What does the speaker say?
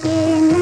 के ना